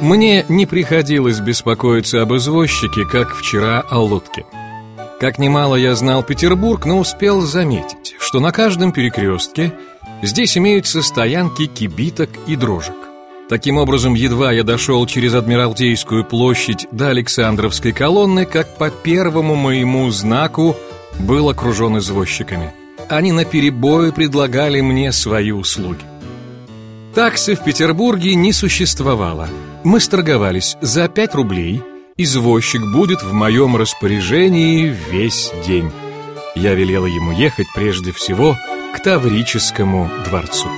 Мне не приходилось беспокоиться об извозчике, как вчера о лодке. Как немало я знал Петербург, но успел заметить, что на каждом перекрестке здесь имеются стоянки кибиток и дрожек. Таким образом, едва я дошел через Адмиралтейскую площадь до Александровской колонны, как по первому моему знаку был окружен извозчиками. Они наперебой предлагали мне свои услуги. Таксы в Петербурге не существовало. Мы сторговались за 5 рублей. Извозчик будет в моем распоряжении весь день. Я велела ему ехать прежде всего к Таврическому дворцу.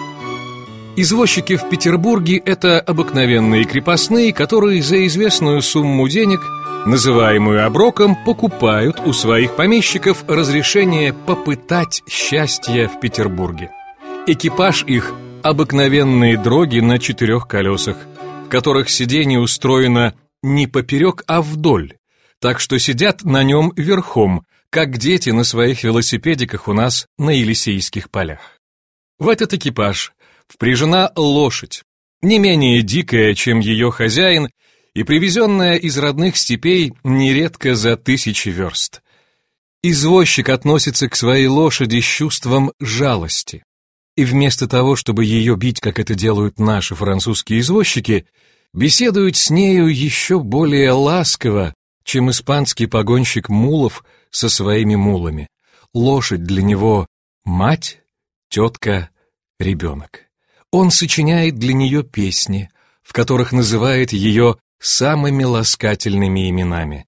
Извозчики в Петербурге – это обыкновенные крепостные, которые за известную сумму денег, называемую оброком, покупают у своих помещиков разрешение попытать счастье в Петербурге. Экипаж их – Обыкновенные дроги на четырех колесах, в которых сиденье устроено не поперек, а вдоль, так что сидят на нем верхом, как дети на своих велосипедиках у нас на Елисейских полях. В этот экипаж впряжена лошадь, не менее дикая, чем ее хозяин, и привезенная из родных степей нередко за тысячи верст. Извозчик относится к своей лошади с чувством жалости и вместо того, чтобы ее бить, как это делают наши французские извозчики, беседуют с нею еще более ласково, чем испанский погонщик мулов со своими мулами. Лошадь для него — мать, тетка, ребенок. Он сочиняет для нее песни, в которых называет ее самыми ласкательными именами.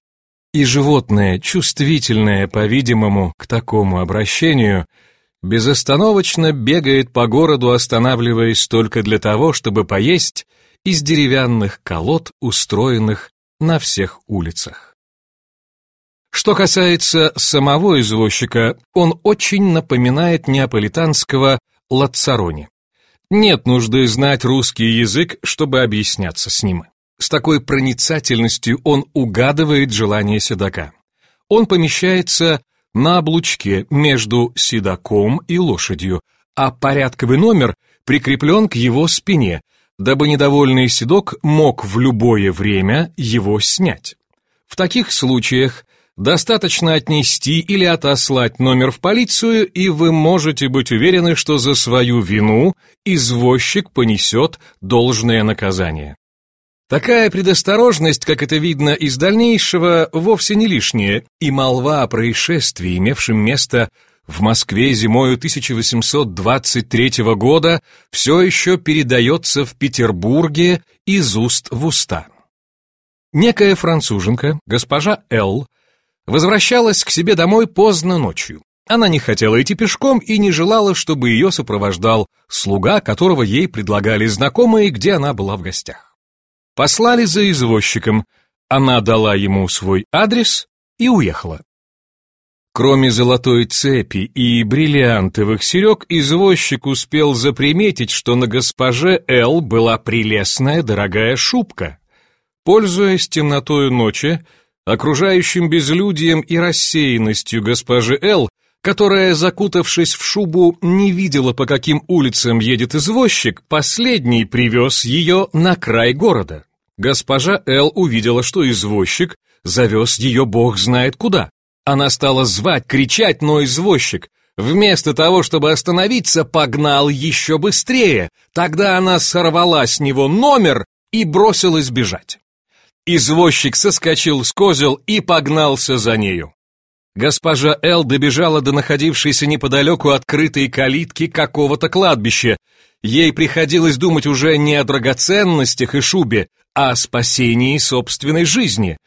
И животное, чувствительное, по-видимому, к такому обращению — безостановочно бегает по городу, останавливаясь только для того, чтобы поесть из деревянных колод, устроенных на всех улицах. Что касается самого извозчика, он очень напоминает неаполитанского Лацарони. Нет нужды знать русский язык, чтобы объясняться с ним. С такой проницательностью он угадывает желание седока. Он помещается на облучке между седаком и лошадью, а порядковый номер прикреплен к его спине, дабы недовольный седок мог в любое время его снять. В таких случаях достаточно отнести или отослать номер в полицию, и вы можете быть уверены, что за свою вину извозчик понесет должное наказание. Такая предосторожность, как это видно из дальнейшего, вовсе не лишняя, и молва о происшествии, имевшем место в Москве зимою 1823 года, все еще передается в Петербурге из уст в уста. Некая француженка, госпожа Л., возвращалась к себе домой поздно ночью. Она не хотела идти пешком и не желала, чтобы ее сопровождал слуга, которого ей предлагали знакомые, где она была в гостях. Послали за извозчиком, она дала ему свой адрес и уехала. Кроме золотой цепи и бриллиантовых серег, извозчик успел заприметить, что на госпоже Л была прелестная дорогая шубка. Пользуясь темнотою ночи, окружающим безлюдием и рассеянностью госпожи Л, которая, закутавшись в шубу, не видела, по каким улицам едет извозчик, последний привез ее на край города. Госпожа Эл увидела, что извозчик завез ее бог знает куда. Она стала звать, кричать, но извозчик, вместо того, чтобы остановиться, погнал еще быстрее. Тогда она сорвала с него номер и бросилась бежать. Извозчик соскочил с козел и погнался за нею. Госпожа Эл добежала до находившейся неподалеку открытой калитки какого-то кладбища. Ей приходилось думать уже не о драгоценностях и шубе, а о спасении собственной жизни.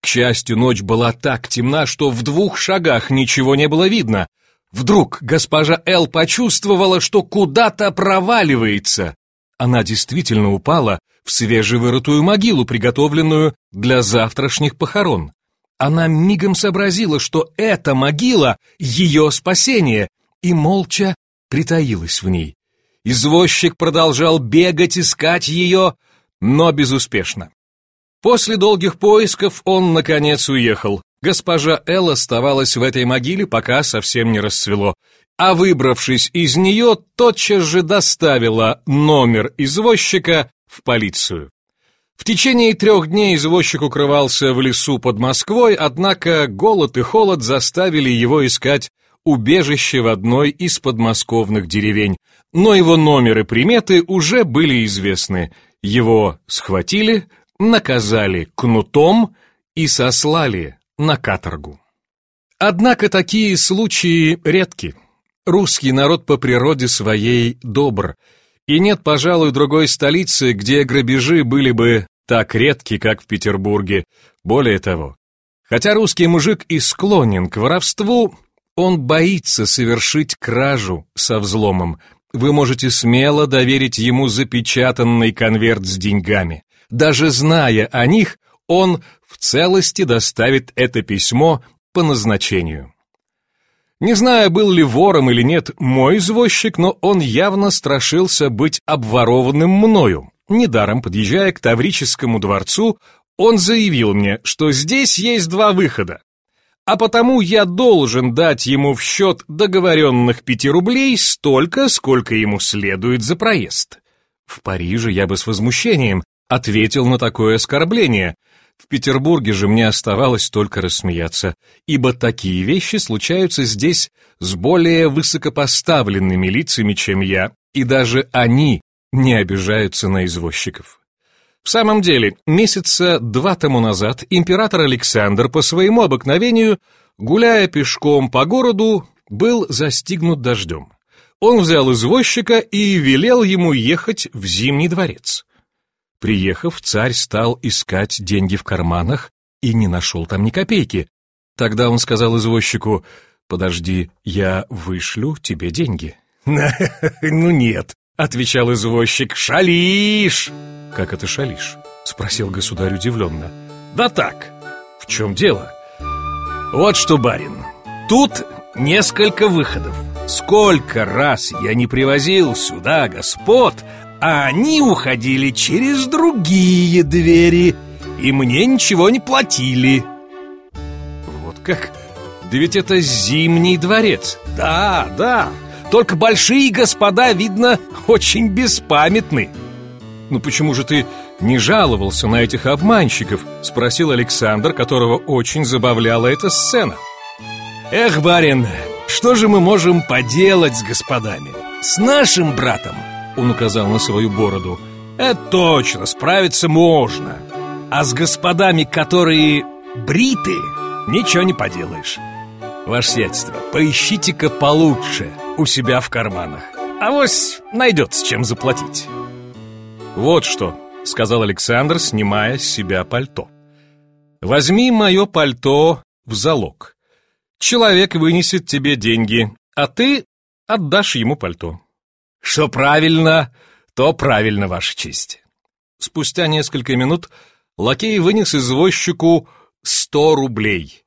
К счастью, ночь была так темна, что в двух шагах ничего не было видно. Вдруг госпожа Эл почувствовала, что куда-то проваливается. Она действительно упала в свежевырытую могилу, приготовленную для завтрашних похорон. Она мигом сообразила, что эта могила — ее спасение, и молча притаилась в ней. Извозчик продолжал бегать, искать ее, но безуспешно. После долгих поисков он, наконец, уехал. Госпожа Эл оставалась в этой могиле, пока совсем не расцвело, а выбравшись из нее, тотчас же доставила номер извозчика в полицию. В течение трех дней извозчик укрывался в лесу под Москвой, однако голод и холод заставили его искать убежище в одной из подмосковных деревень, но его номер и приметы уже были известны. Его схватили, наказали кнутом и сослали на каторгу. Однако такие случаи редки. Русский народ по природе своей добр, и нет, пожалуй, другой столицы, где грабежи были бы так редки, как в Петербурге. Более того, хотя русский мужик и склонен к воровству, он боится совершить кражу со взломом. Вы можете смело доверить ему запечатанный конверт с деньгами. Даже зная о них, он в целости доставит это письмо по назначению. Не знаю, был ли вором или нет мой извозчик, но он явно страшился быть обворованным мною. Недаром, подъезжая к Таврическому дворцу, он заявил мне, что здесь есть два выхода. А потому я должен дать ему в счет договоренных пяти рублей столько, сколько ему следует за проезд. В Париже я бы с возмущением ответил на такое оскорбление – в Петербурге же мне оставалось только рассмеяться, ибо такие вещи случаются здесь с более высокопоставленными лицами, чем я, и даже они не обижаются на извозчиков. В самом деле, месяца два тому назад император Александр по своему обыкновению, гуляя пешком по городу, был застигнут дождем. Он взял извозчика и велел ему ехать в Зимний дворец. Приехав, царь стал искать деньги в карманах и не нашел там ни копейки. Тогда он сказал извозчику, «Подожди, я вышлю тебе деньги». «Ну нет», — отвечал извозчик, «шалишь». «Как это шалишь?» — спросил государь удивленно. «Да так, в чем дело?» «Вот что, барин, тут несколько выходов. Сколько раз я не привозил сюда господ, а они уходили через другие двери, и мне ничего не платили. Вот как? Да ведь это Зимний дворец. Да, да. Только большие господа, видно, очень беспамятны. Ну почему же ты не жаловался на этих обманщиков? Спросил Александр, которого очень забавляла эта сцена. Эх, барин, что же мы можем поделать с господами? С нашим братом он указал на свою бороду. Это точно, справиться можно. А с господами, которые бриты, ничего не поделаешь. Ваше сиятельство, поищите-ка получше у себя в карманах. А вось найдется чем заплатить. Вот что, сказал Александр, снимая с себя пальто. Возьми мое пальто в залог. Человек вынесет тебе деньги, а ты отдашь ему пальто. Что правильно, то правильно, Ваша честь. Спустя несколько минут лакей вынес извозчику сто рублей.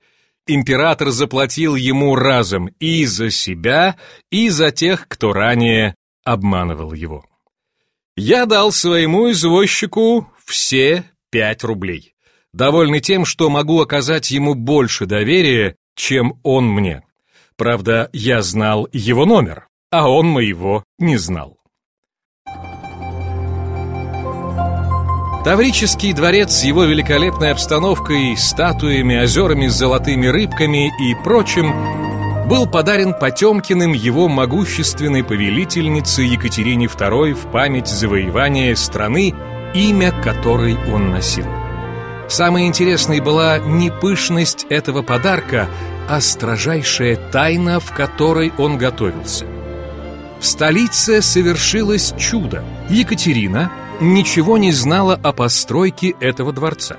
Император заплатил ему разом и за себя, и за тех, кто ранее обманывал его. Я дал своему извозчику все пять рублей, довольный тем, что могу оказать ему больше доверия, чем он мне. Правда, я знал его номер а он моего не знал. Таврический дворец с его великолепной обстановкой, статуями, озерами с золотыми рыбками и прочим был подарен Потемкиным его могущественной повелительнице Екатерине II в память завоевания страны, имя которой он носил. Самой интересной была не пышность этого подарка, а строжайшая тайна, в которой он готовился – в столице совершилось чудо. Екатерина ничего не знала о постройке этого дворца.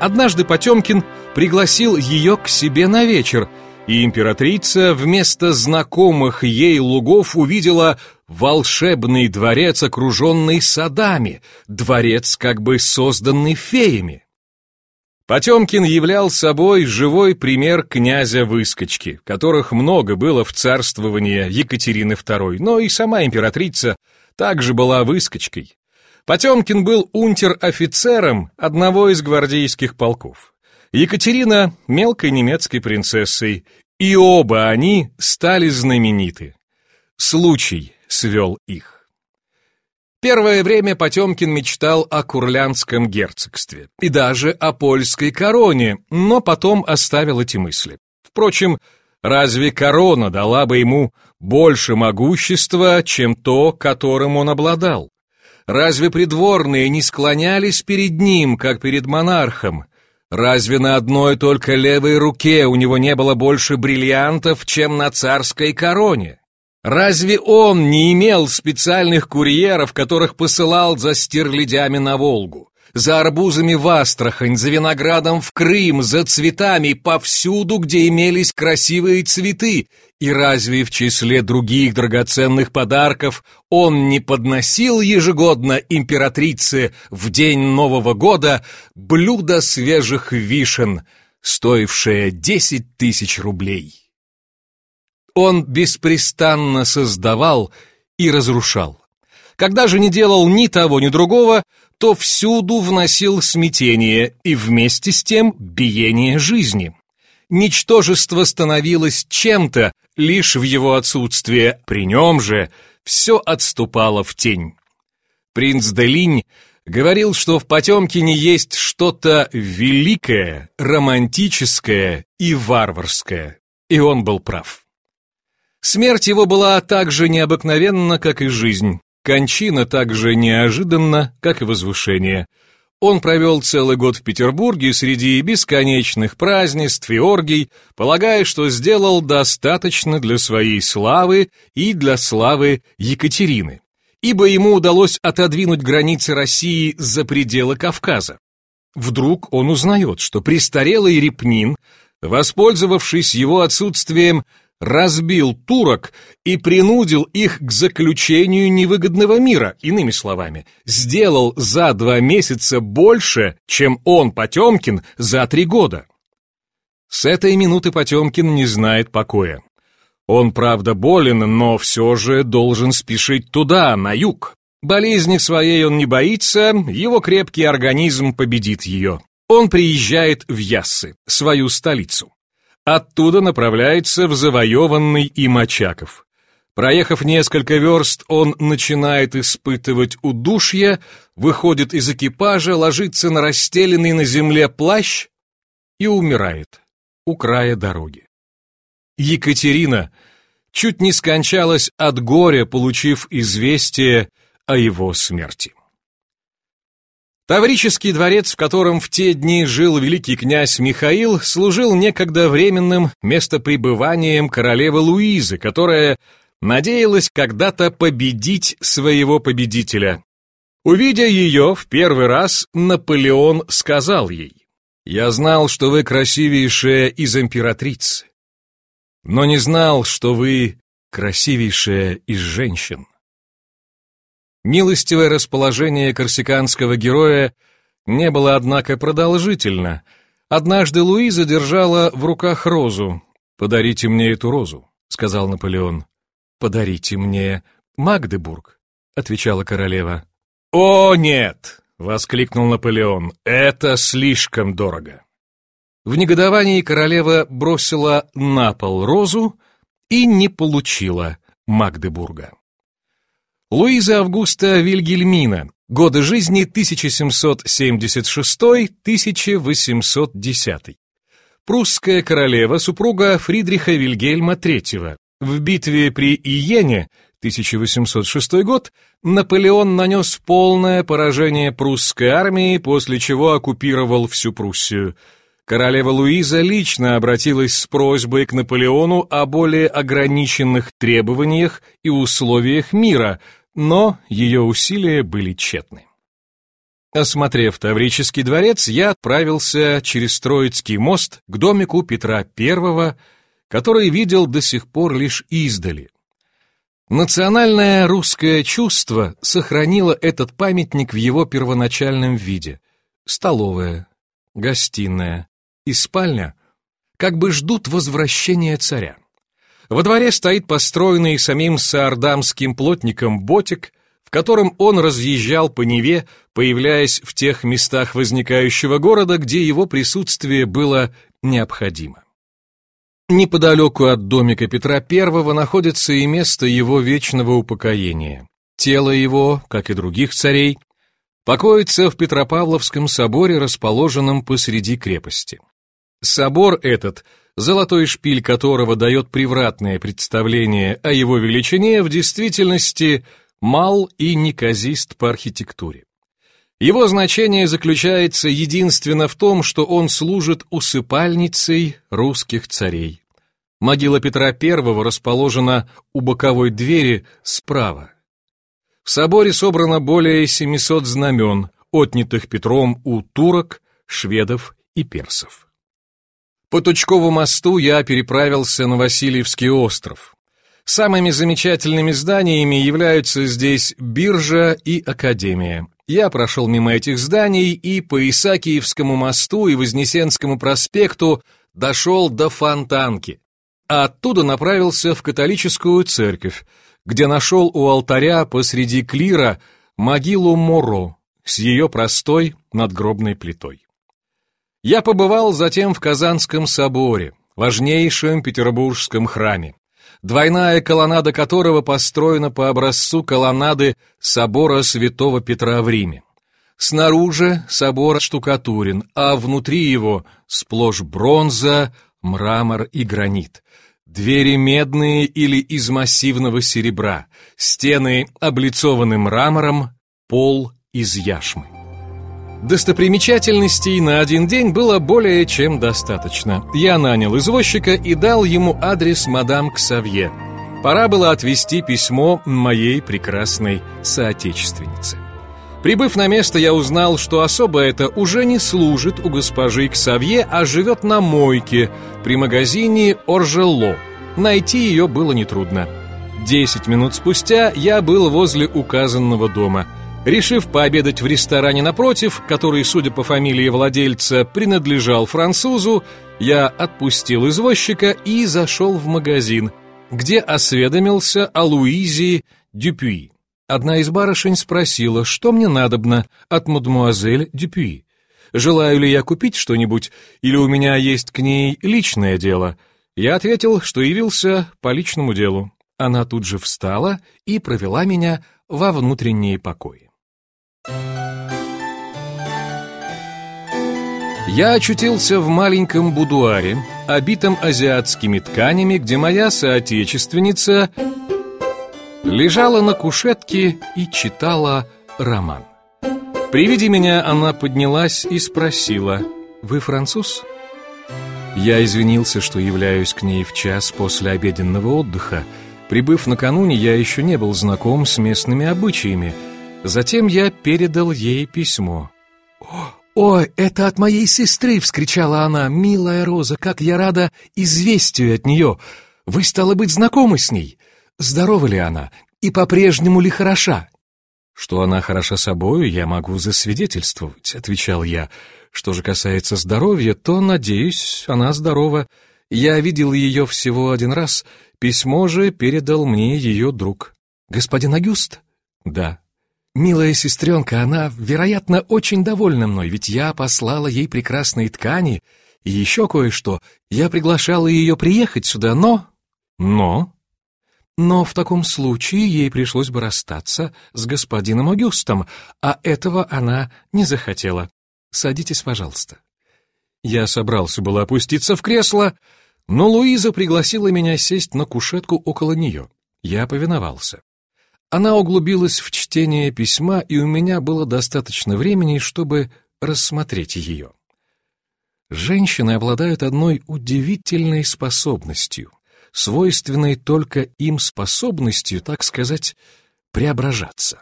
Однажды Потемкин пригласил ее к себе на вечер, и императрица вместо знакомых ей лугов увидела волшебный дворец, окруженный садами, дворец, как бы созданный феями. Потемкин являл собой живой пример князя-выскочки, которых много было в царствовании Екатерины II, но и сама императрица также была выскочкой. Потемкин был унтер-офицером одного из гвардейских полков. Екатерина — мелкой немецкой принцессой, и оба они стали знамениты. Случай свел их. Первое время Потемкин мечтал о Курлянском герцогстве и даже о польской короне, но потом оставил эти мысли. Впрочем, разве корона дала бы ему больше могущества, чем то, которым он обладал? Разве придворные не склонялись перед ним, как перед монархом? Разве на одной только левой руке у него не было больше бриллиантов, чем на царской короне? Разве он не имел специальных курьеров, которых посылал за стерлядями на Волгу? За арбузами в Астрахань, за виноградом в Крым, за цветами повсюду, где имелись красивые цветы. И разве в числе других драгоценных подарков он не подносил ежегодно императрице в день Нового года блюдо свежих вишен, стоившее десять тысяч рублей? Он беспрестанно создавал и разрушал. Когда же не делал ни того, ни другого, то всюду вносил смятение и вместе с тем биение жизни. Ничтожество становилось чем-то лишь в его отсутствие, при нем же все отступало в тень. Принц Делинь говорил, что в Потемкине есть что-то великое, романтическое и варварское, и он был прав. Смерть его была так же необыкновенна, как и жизнь. Кончина так же неожиданна, как и возвышение. Он провел целый год в Петербурге среди бесконечных празднеств и оргий, полагая, что сделал достаточно для своей славы и для славы Екатерины, ибо ему удалось отодвинуть границы России за пределы Кавказа. Вдруг он узнает, что престарелый Репнин, воспользовавшись его отсутствием, разбил турок и принудил их к заключению невыгодного мира, иными словами, сделал за два месяца больше, чем он, Потемкин, за три года. С этой минуты Потемкин не знает покоя. Он, правда, болен, но все же должен спешить туда, на юг. Болезни своей он не боится, его крепкий организм победит ее. Он приезжает в Яссы, свою столицу. Оттуда направляется в завоеванный им. Проехав несколько верст, он начинает испытывать удушье, выходит из экипажа, ложится на расстеленный на земле плащ и умирает у края дороги. Екатерина чуть не скончалась от горя, получив известие о его смерти. Таврический дворец, в котором в те дни жил великий князь Михаил, служил некогда временным местопребыванием королевы Луизы, которая надеялась когда-то победить своего победителя. Увидя ее в первый раз, Наполеон сказал ей, «Я знал, что вы красивейшая из императриц, но не знал, что вы красивейшая из женщин». Милостивое расположение корсиканского героя не было, однако, продолжительно. Однажды Луиза держала в руках розу. «Подарите мне эту розу», — сказал Наполеон. «Подарите мне Магдебург», — отвечала королева. «О, нет!» — воскликнул Наполеон. «Это слишком дорого». В негодовании королева бросила на пол розу и не получила Магдебурга. Луиза Августа Вильгельмина. Годы жизни 1776-1810. Прусская королева, супруга Фридриха Вильгельма III. В битве при Иене 1806 год Наполеон нанес полное поражение прусской армии, после чего оккупировал всю Пруссию. Королева Луиза лично обратилась с просьбой к Наполеону о более ограниченных требованиях и условиях мира – но ее усилия были тщетны. Осмотрев Таврический дворец, я отправился через Троицкий мост к домику Петра I, который видел до сих пор лишь издали. Национальное русское чувство сохранило этот памятник в его первоначальном виде. Столовая, гостиная и спальня как бы ждут возвращения царя. Во дворе стоит построенный самим саардамским плотником ботик, в котором он разъезжал по Неве, появляясь в тех местах возникающего города, где его присутствие было необходимо. Неподалеку от домика Петра I находится и место его вечного упокоения. Тело его, как и других царей, покоится в Петропавловском соборе, расположенном посреди крепости. Собор этот, золотой шпиль которого дает превратное представление о его величине, в действительности мал и неказист по архитектуре. Его значение заключается единственно в том, что он служит усыпальницей русских царей. Могила Петра I расположена у боковой двери справа. В соборе собрано более 700 знамен, отнятых Петром у турок, шведов и персов. По Тучкову мосту я переправился на Васильевский остров. Самыми замечательными зданиями являются здесь биржа и академия. Я прошел мимо этих зданий и по Исаакиевскому мосту и Вознесенскому проспекту дошел до Фонтанки, а оттуда направился в католическую церковь, где нашел у алтаря посреди клира могилу Моро с ее простой надгробной плитой. Я побывал затем в Казанском соборе, важнейшем петербургском храме, двойная колоннада которого построена по образцу колоннады собора святого Петра в Риме. Снаружи собор штукатурен, а внутри его сплошь бронза, мрамор и гранит. Двери медные или из массивного серебра, стены облицованы мрамором, пол из яшмы. Достопримечательностей на один день было более чем достаточно. Я нанял извозчика и дал ему адрес мадам Ксавье. Пора было отвезти письмо моей прекрасной соотечественнице. Прибыв на место, я узнал, что особо это уже не служит у госпожи Ксавье, а живет на мойке при магазине Оржело. Найти ее было нетрудно. Десять минут спустя я был возле указанного дома. Решив пообедать в ресторане напротив, который, судя по фамилии владельца, принадлежал французу, я отпустил извозчика и зашел в магазин, где осведомился о Луизе Дюпюи. Одна из барышень спросила, что мне надобно от мадемуазель Дюпюи. Желаю ли я купить что-нибудь, или у меня есть к ней личное дело? Я ответил, что явился по личному делу. Она тут же встала и провела меня во внутренние покои. Я очутился в маленьком будуаре, обитом азиатскими тканями, где моя соотечественница лежала на кушетке и читала роман. При виде меня она поднялась и спросила, «Вы француз?» Я извинился, что являюсь к ней в час после обеденного отдыха. Прибыв накануне, я еще не был знаком с местными обычаями. Затем я передал ей письмо. «Ой, это от моей сестры!» — вскричала она. «Милая Роза, как я рада известию от нее! Вы, стало быть, знакомы с ней? Здорова ли она? И по-прежнему ли хороша?» «Что она хороша собою, я могу засвидетельствовать», — отвечал я. «Что же касается здоровья, то, надеюсь, она здорова. Я видел ее всего один раз. Письмо же передал мне ее друг». «Господин Агюст?» «Да». «Милая сестренка, она, вероятно, очень довольна мной, ведь я послала ей прекрасные ткани и еще кое-что. Я приглашала ее приехать сюда, но...» «Но?» Но в таком случае ей пришлось бы расстаться с господином Агюстом, а этого она не захотела. Садитесь, пожалуйста. Я собрался было опуститься в кресло, но Луиза пригласила меня сесть на кушетку около нее. Я повиновался. Она углубилась в чтение письма, и у меня было достаточно времени, чтобы рассмотреть ее. Женщины обладают одной удивительной способностью — свойственной только им способностью, так сказать, преображаться.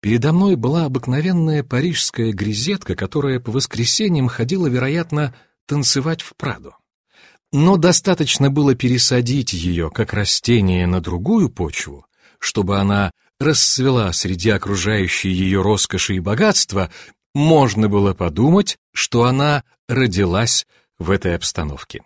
Передо мной была обыкновенная парижская грезетка, которая по воскресеньям ходила, вероятно, танцевать в Праду. Но достаточно было пересадить ее, как растение, на другую почву, чтобы она расцвела среди окружающей ее роскоши и богатства, можно было подумать, что она родилась в этой обстановке.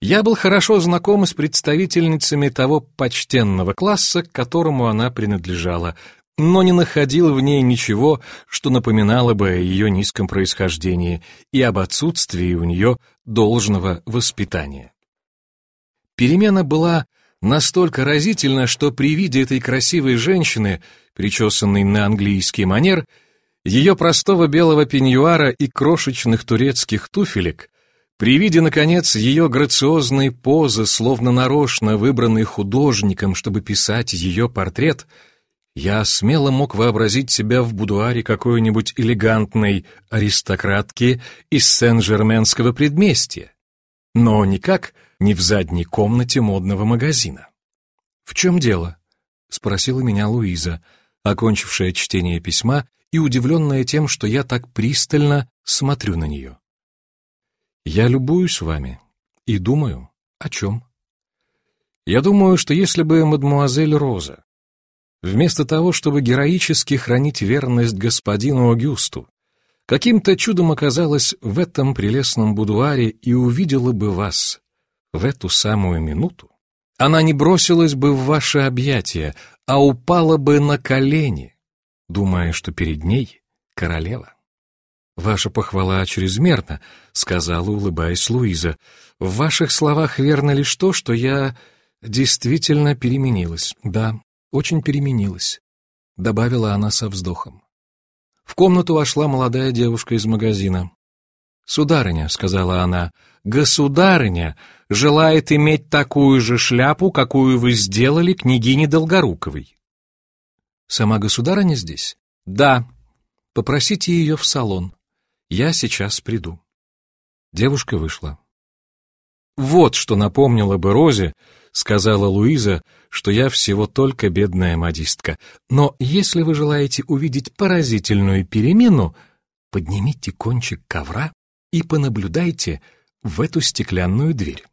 Я был хорошо знаком с представительницами того почтенного класса, к которому она принадлежала, но не находил в ней ничего, что напоминало бы о ее низком происхождении и об отсутствии у нее должного воспитания. Перемена была настолько разительно, что при виде этой красивой женщины, причесанной на английский манер, ее простого белого пеньюара и крошечных турецких туфелек, при виде, наконец, ее грациозной позы, словно нарочно выбранной художником, чтобы писать ее портрет, я смело мог вообразить себя в будуаре какой-нибудь элегантной аристократки из Сен-Жерменского предместья, но никак не в задней комнате модного магазина. «В чем дело?» — спросила меня Луиза, окончившая чтение письма и удивленная тем, что я так пристально смотрю на нее. Я любуюсь вами и думаю, о чем? Я думаю, что если бы мадмуазель Роза, вместо того, чтобы героически хранить верность господину Агюсту, каким-то чудом оказалась в этом прелестном будуаре и увидела бы вас в эту самую минуту, она не бросилась бы в ваши объятия, а упала бы на колени, думая, что перед ней королева. «Ваша похвала чрезмерна», — сказала, улыбаясь Луиза. «В ваших словах верно лишь то, что я действительно переменилась. Да, очень переменилась», — добавила она со вздохом. В комнату вошла молодая девушка из магазина. «Сударыня», — сказала она, — «государыня желает иметь такую же шляпу, какую вы сделали княгине Долгоруковой». «Сама государыня здесь?» «Да». «Попросите ее в салон. Я сейчас приду». Девушка вышла. «Вот что напомнило бы Розе», — сказала Луиза, «что я всего только бедная модистка. Но если вы желаете увидеть поразительную перемену, поднимите кончик ковра и понаблюдайте в эту стеклянную дверь».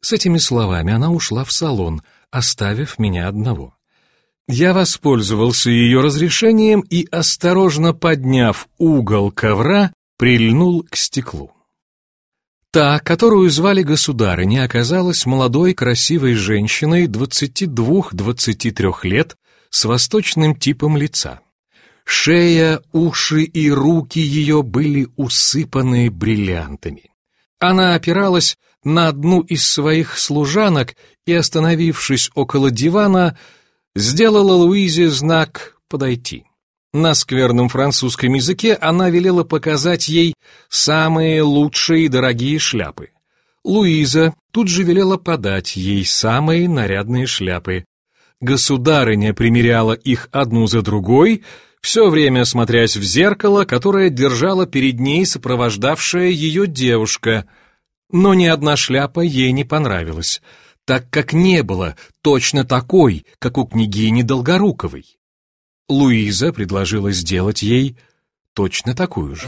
С этими словами она ушла в салон, оставив меня одного. Я воспользовался ее разрешением и, осторожно подняв угол ковра, прильнул к стеклу. Та, которую звали государыней, оказалась молодой красивой женщиной 22-23 лет с восточным типом лица. Шея, уши и руки ее были усыпаны бриллиантами. Она опиралась на одну из своих служанок и, остановившись около дивана, сделала Луизе знак «подойти». На скверном французском языке она велела показать ей самые лучшие и дорогие шляпы. Луиза тут же велела подать ей самые нарядные шляпы. Государыня примеряла их одну за другой, все время смотрясь в зеркало, которое держала перед ней сопровождавшая ее девушка. Но ни одна шляпа ей не понравилась — так как не было точно такой, как у княгини Долгоруковой. Луиза предложила сделать ей точно такую же.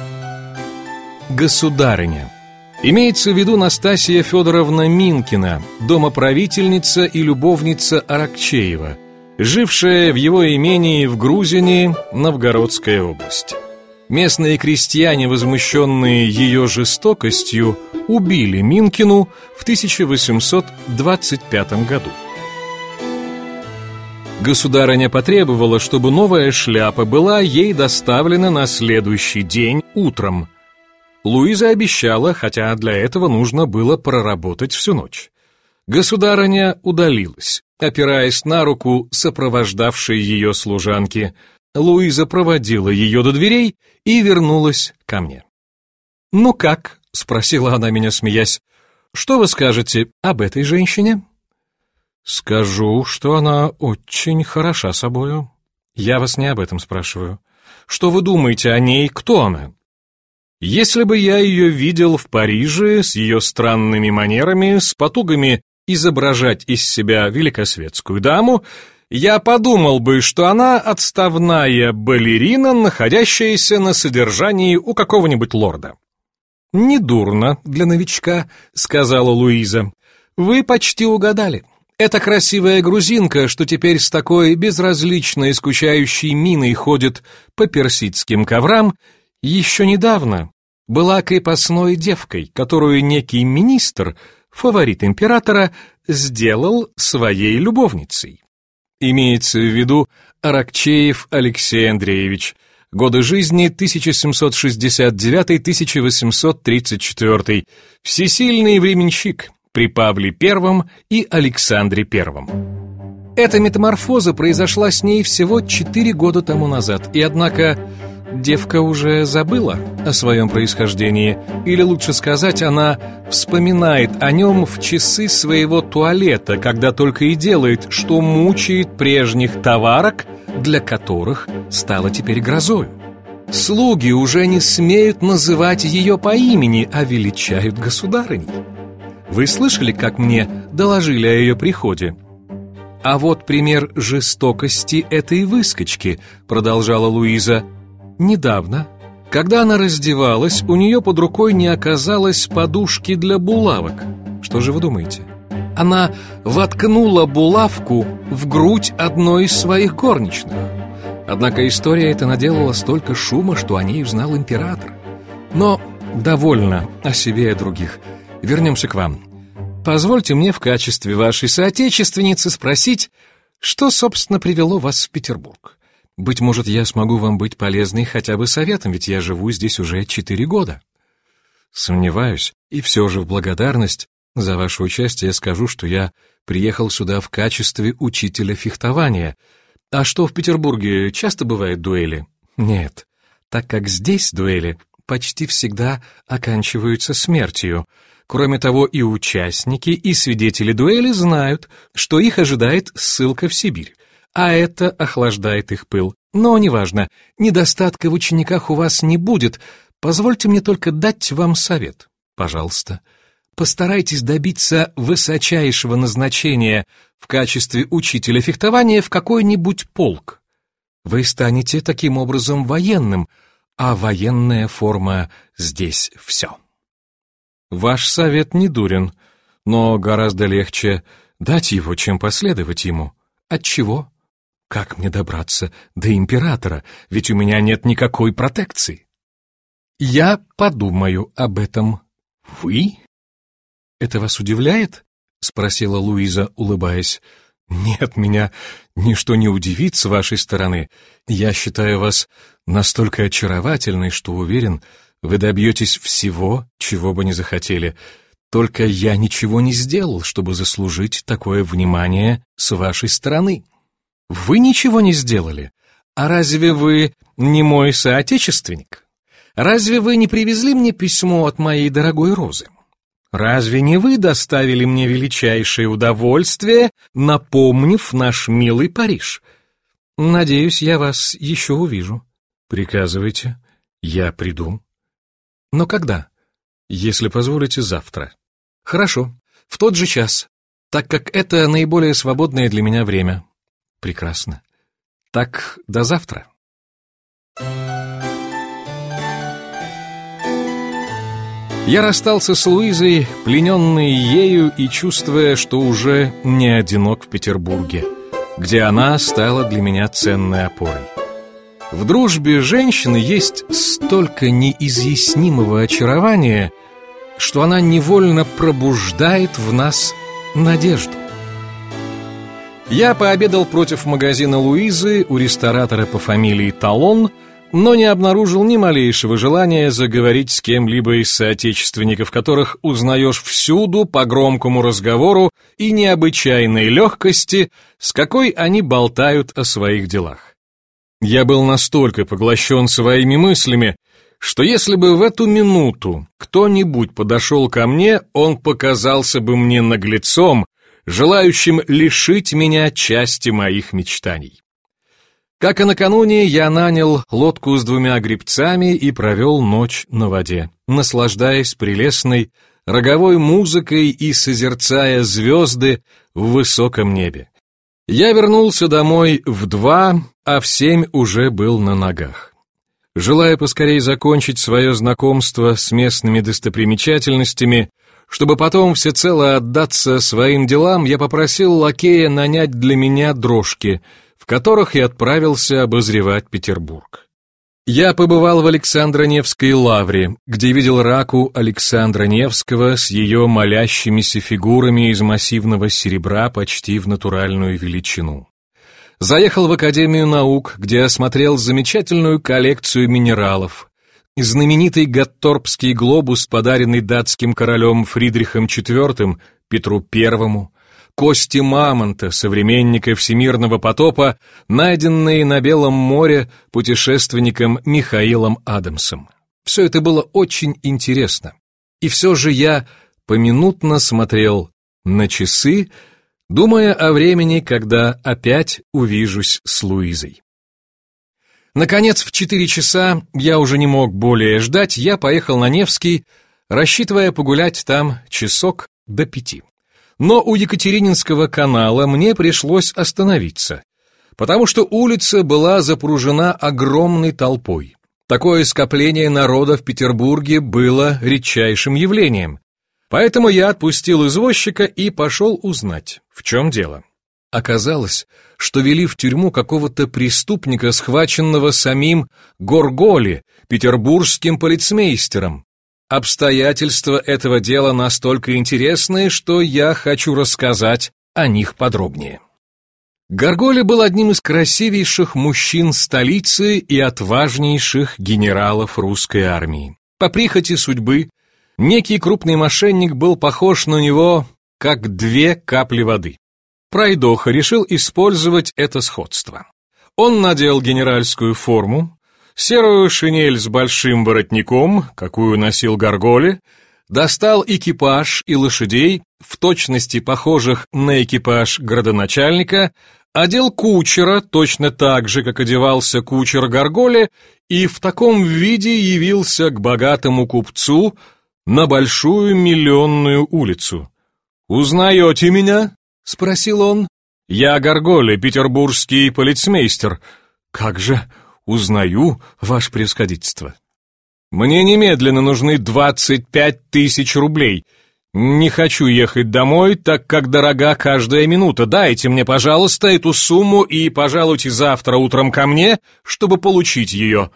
Государыня. Имеется в виду Настасья Федоровна Минкина, домоправительница и любовница Аракчеева, жившая в его имении в Грузине, Новгородская область. Местные крестьяне, возмущенные ее жестокостью, убили Минкину в 1825 году. Государыня потребовала, чтобы новая шляпа была ей доставлена на следующий день утром. Луиза обещала, хотя для этого нужно было проработать всю ночь. Государыня удалилась, опираясь на руку сопровождавшей ее служанки, Луиза проводила ее до дверей и вернулась ко мне. «Ну как?» — спросила она меня, смеясь. «Что вы скажете об этой женщине?» «Скажу, что она очень хороша собою. Я вас не об этом спрашиваю. Что вы думаете о ней, кто она?» Если бы я ее видел в Париже с ее странными манерами, с потугами изображать из себя великосветскую даму, я подумал бы, что она отставная балерина, находящаяся на содержании у какого-нибудь лорда. «Недурно для новичка», — сказала Луиза. «Вы почти угадали. Эта красивая грузинка, что теперь с такой безразличной скучающей миной ходит по персидским коврам, еще недавно была крепостной девкой, которую некий министр, фаворит императора, сделал своей любовницей. Имеется в виду Аракчеев Алексей Андреевич, годы жизни 1769-1834, всесильный временщик, при Павле I и Александре I. Эта метаморфоза произошла с ней всего четыре года тому назад, и однако девка уже забыла о своем происхождении, или лучше сказать, она вспоминает о нем в часы своего туалета, когда только и делает, что мучает прежних товарок, для которых стала теперь грозою. Слуги уже не смеют называть ее по имени, а величают государыней. Вы слышали, как мне доложили о ее приходе? А вот пример жестокости этой выскочки, продолжала Луиза. Недавно, когда она раздевалась, у нее под рукой не оказалось подушки для булавок. Что же вы думаете? Она воткнула булавку в грудь одной из своих горничных. Однако история эта наделала столько шума, что о ней узнал император. Но довольно о себе и других. Вернемся к вам. Позвольте мне в качестве вашей соотечественницы спросить, что, собственно, привело вас в Петербург. Быть может, я смогу вам быть полезной хотя бы советом, ведь я живу здесь уже четыре года. Сомневаюсь, и все же в благодарность за ваше участие скажу, что я приехал сюда в качестве учителя фехтования. А что, в Петербурге часто бывают дуэли? Нет, так как здесь дуэли почти всегда оканчиваются смертью — Кроме того, и участники, и свидетели дуэли знают, что их ожидает ссылка в Сибирь, а это охлаждает их пыл. Но неважно, недостатка в учениках у вас не будет. Позвольте мне только дать вам совет. Пожалуйста. Постарайтесь добиться высочайшего назначения в качестве учителя фехтования в какой-нибудь полк. Вы станете таким образом военным, а военная форма здесь все. Ваш совет не дурен, но гораздо легче дать его, чем последовать ему. От чего? Как мне добраться до императора, ведь у меня нет никакой протекции? Я подумаю об этом. Вы? Это вас удивляет? Спросила Луиза, улыбаясь. Нет, меня ничто не удивит с вашей стороны. Я считаю вас настолько очаровательной, что уверен, вы добьетесь всего, чего бы не захотели. Только я ничего не сделал, чтобы заслужить такое внимание с вашей стороны. Вы ничего не сделали. А разве вы не мой соотечественник? Разве вы не привезли мне письмо от моей дорогой Розы? Разве не вы доставили мне величайшее удовольствие, напомнив наш милый Париж? Надеюсь, я вас еще увижу. Приказывайте, я приду. Но когда? Если позволите, завтра. Хорошо, в тот же час, так как это наиболее свободное для меня время. Прекрасно. Так, до завтра. Я расстался с Луизой, плененный ею и чувствуя, что уже не одинок в Петербурге, где она стала для меня ценной опорой. В дружбе женщины есть столько неизъяснимого очарования, что она невольно пробуждает в нас надежду. Я пообедал против магазина Луизы у ресторатора по фамилии Талон, но не обнаружил ни малейшего желания заговорить с кем-либо из соотечественников, которых узнаешь всюду по громкому разговору и необычайной легкости, с какой они болтают о своих делах. Я был настолько поглощен своими мыслями, что если бы в эту минуту кто-нибудь подошел ко мне, он показался бы мне наглецом, желающим лишить меня части моих мечтаний. Как и накануне, я нанял лодку с двумя гребцами и провел ночь на воде, наслаждаясь прелестной роговой музыкой и созерцая звезды в высоком небе. Я вернулся домой в два, а в семь уже был на ногах. Желая поскорей закончить свое знакомство с местными достопримечательностями, чтобы потом всецело отдаться своим делам, я попросил лакея нанять для меня дрожки, в которых я отправился обозревать Петербург. Я побывал в Александро-Невской лавре, где видел раку Александра Невского с ее молящимися фигурами из массивного серебра почти в натуральную величину. Заехал в Академию наук, где осмотрел замечательную коллекцию минералов. Знаменитый Гатторпский глобус, подаренный датским королем Фридрихом IV, Петру Первому, кости мамонта, современника всемирного потопа, найденные на Белом море путешественником Михаилом Адамсом. Все это было очень интересно. И все же я поминутно смотрел на часы, думая о времени, когда опять увижусь с Луизой. Наконец, в четыре часа я уже не мог более ждать, я поехал на Невский, рассчитывая погулять там часок до пяти. Но у Екатерининского канала мне пришлось остановиться, потому что улица была запружена огромной толпой. Такое скопление народа в Петербурге было редчайшим явлением. Поэтому я отпустил извозчика и пошел узнать, в чем дело. Оказалось, что вели в тюрьму какого-то преступника, схваченного самим Горголи, петербургским полицмейстером. Обстоятельства этого дела настолько интересные, что я хочу рассказать о них подробнее. Горголи был одним из красивейших мужчин столицы и отважнейших генералов русской армии. По прихоти судьбы, некий крупный мошенник был похож на него, как две капли воды. Пройдоха решил использовать это сходство. Он надел генеральскую форму, серую шинель с большим воротником, какую носил Гарголи, достал экипаж и лошадей, в точности похожих на экипаж градоначальника, одел кучера точно так же, как одевался кучер Гарголи, и в таком виде явился к богатому купцу на большую миллионную улицу. «Узнаете меня?» — спросил он. «Я Горголи, петербургский полицмейстер. Как же узнаю, ваше превосходительство?» «Мне немедленно нужны двадцать пять тысяч рублей. Не хочу ехать домой, так как дорога каждая минута. Дайте мне, пожалуйста, эту сумму и пожалуйте завтра утром ко мне, чтобы получить ее».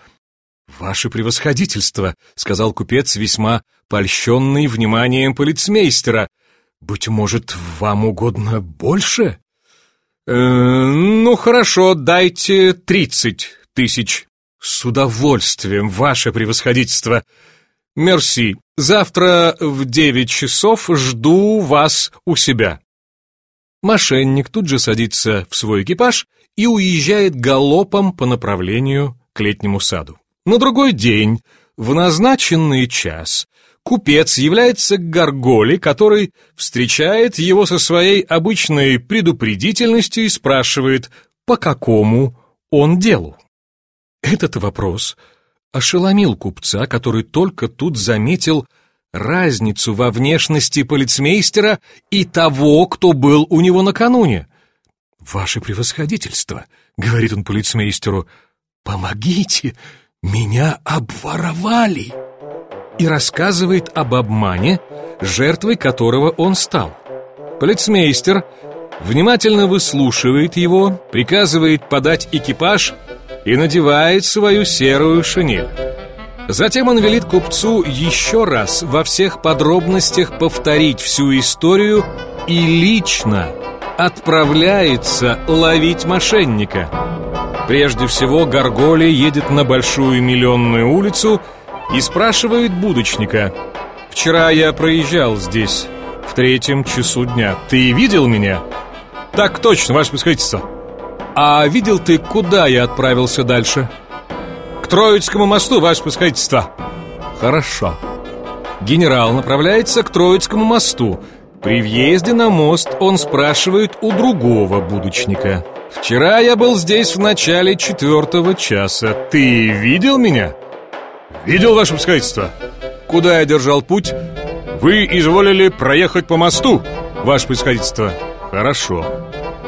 «Ваше превосходительство», — сказал купец, весьма польщенный вниманием полицмейстера, — быть может, вам угодно больше? Э, ну, хорошо, дайте тридцать тысяч. С удовольствием, ваше превосходительство. Мерси, завтра в девять часов жду вас у себя. Мошенник тут же садится в свой экипаж и уезжает галопом по направлению к летнему саду. На другой день, в назначенный час, купец является к Гарголи, который встречает его со своей обычной предупредительностью и спрашивает, по какому он делу. Этот вопрос ошеломил купца, который только тут заметил разницу во внешности полицмейстера и того, кто был у него накануне. «Ваше превосходительство», — говорит он полицмейстеру, — «помогите, меня обворовали» и рассказывает об обмане, жертвой которого он стал. Полицмейстер внимательно выслушивает его, приказывает подать экипаж и надевает свою серую шинель. Затем он велит купцу еще раз во всех подробностях повторить всю историю и лично отправляется ловить мошенника. Прежде всего Гарголи едет на Большую Миллионную улицу – и спрашивает будочника. «Вчера я проезжал здесь, в третьем часу дня. Ты видел меня?» «Так точно, ваше происходительство». «А видел ты, куда я отправился дальше?» «К Троицкому мосту, ваше происходительство». «Хорошо». Генерал направляется к Троицкому мосту. При въезде на мост он спрашивает у другого будочника. «Вчера я был здесь в начале четвертого часа. Ты видел меня?» «Видел ваше обстоятельство?» «Куда я держал путь?» «Вы изволили проехать по мосту, ваше происходительство». «Хорошо».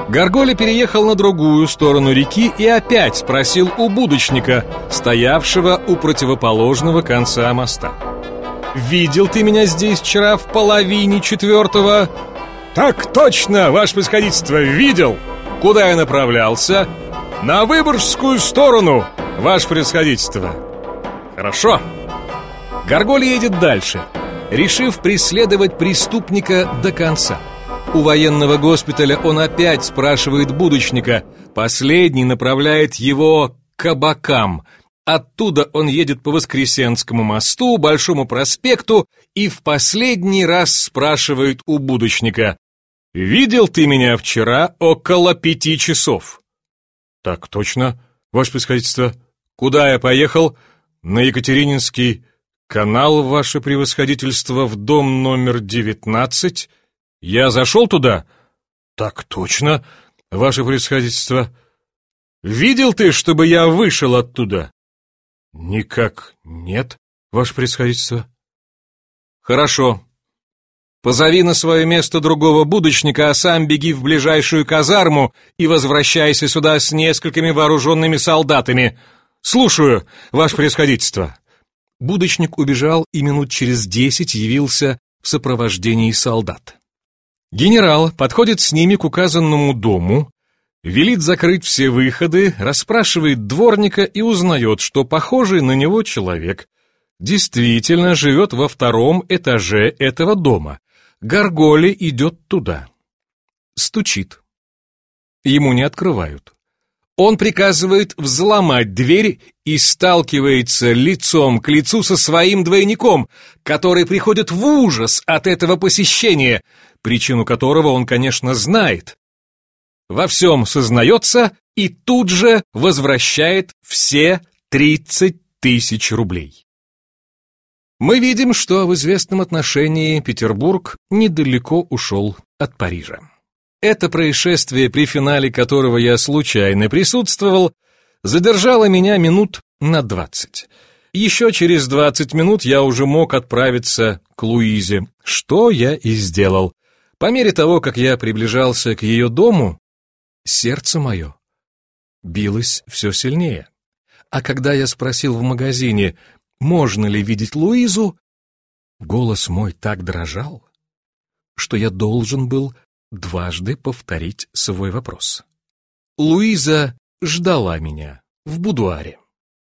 Гарголи переехал на другую сторону реки и опять спросил у будочника, стоявшего у противоположного конца моста. «Видел ты меня здесь вчера в половине четвертого?» «Так точно, ваше происходительство, видел!» «Куда я направлялся?» «На Выборгскую сторону, ваше происходительство!» Хорошо. Гарголь едет дальше, решив преследовать преступника до конца. У военного госпиталя он опять спрашивает будочника. Последний направляет его к кабакам, Оттуда он едет по Воскресенскому мосту, Большому проспекту и в последний раз спрашивает у будочника, «Видел ты меня вчера около пяти часов?» «Так точно, ваше происходительство. Куда я поехал?» «На Екатерининский канал, ваше превосходительство, в дом номер девятнадцать. Я зашел туда?» «Так точно, ваше происходительство». «Видел ты, чтобы я вышел оттуда?» «Никак нет, ваше происходительство». «Хорошо. Позови на свое место другого будочника, а сам беги в ближайшую казарму и возвращайся сюда с несколькими вооруженными солдатами. Слушаю, ваше происходительство». Будочник убежал и минут через десять явился в сопровождении солдат. Генерал подходит с ними к указанному дому, велит закрыть все выходы, расспрашивает дворника и узнает, что похожий на него человек действительно живет во втором этаже этого дома. Гарголи идет туда. Стучит. Ему не открывают. Он приказывает взломать дверь и сталкивается лицом к лицу со своим двойником, который приходит в ужас от этого посещения, причину которого он, конечно, знает. Во всем сознается и тут же возвращает все 30 тысяч рублей. Мы видим, что в известном отношении Петербург недалеко ушел от Парижа. Это происшествие, при финале которого я случайно присутствовал, задержало меня минут на двадцать. Еще через двадцать минут я уже мог отправиться к Луизе, что я и сделал. По мере того, как я приближался к ее дому, сердце мое билось все сильнее. А когда я спросил в магазине, можно ли видеть Луизу, голос мой так дрожал, что я должен был дважды повторить свой вопрос. Луиза ждала меня в будуаре.